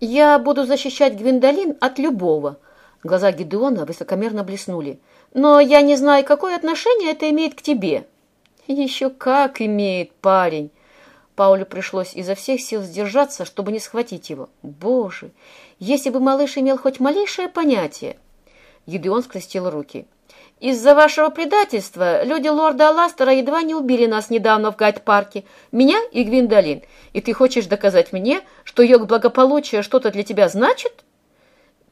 «Я буду защищать Гвиндолин от любого». Глаза Гидеона высокомерно блеснули. «Но я не знаю, какое отношение это имеет к тебе». «Еще как имеет, парень!» Паулю пришлось изо всех сил сдержаться, чтобы не схватить его. «Боже! Если бы малыш имел хоть малейшее понятие!» Гидеон скрестил руки. «Из-за вашего предательства люди лорда Аластера едва не убили нас недавно в Гайд-парке, меня и Гвиндолин. И ты хочешь доказать мне, что ее благополучие что-то для тебя значит?»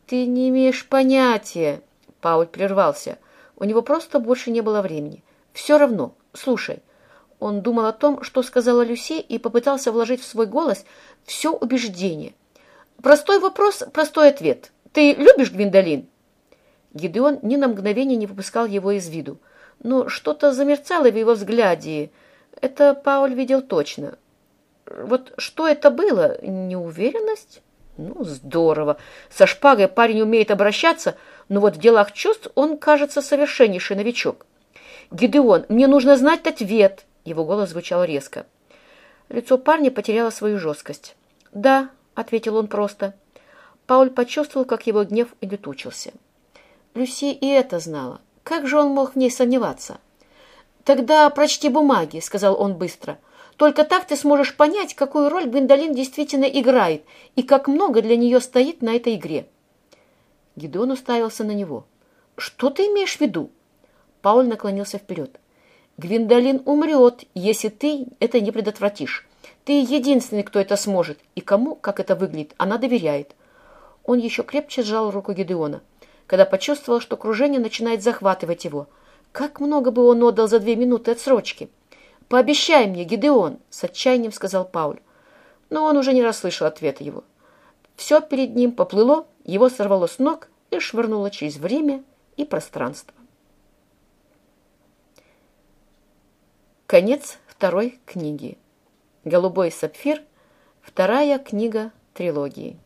«Ты не имеешь понятия», — Пауль прервался. У него просто больше не было времени. «Все равно, слушай». Он думал о том, что сказала Люси, и попытался вложить в свой голос все убеждение. «Простой вопрос, простой ответ. Ты любишь Гвиндолин?» Гидеон ни на мгновение не выпускал его из виду. Но что-то замерцало в его взгляде. Это Пауль видел точно. Вот что это было? Неуверенность? Ну, здорово. Со шпагой парень умеет обращаться, но вот в делах чувств он, кажется, совершеннейший новичок. «Гидеон, мне нужно знать ответ!» Его голос звучал резко. Лицо парня потеряло свою жесткость. «Да», — ответил он просто. Пауль почувствовал, как его гнев улетучился. Люси и это знала. Как же он мог в ней сомневаться? «Тогда прочти бумаги», — сказал он быстро. «Только так ты сможешь понять, какую роль Гвиндолин действительно играет и как много для нее стоит на этой игре». Гидеон уставился на него. «Что ты имеешь в виду?» Пауль наклонился вперед. «Гвиндолин умрет, если ты это не предотвратишь. Ты единственный, кто это сможет, и кому, как это выглядит, она доверяет». Он еще крепче сжал руку Гидеона когда почувствовал, что кружение начинает захватывать его. Как много бы он отдал за две минуты отсрочки? «Пообещай мне, Гидеон!» — с отчаянием сказал Пауль. Но он уже не расслышал ответа его. Все перед ним поплыло, его сорвало с ног и швырнуло через время и пространство. Конец второй книги. «Голубой сапфир» — вторая книга трилогии.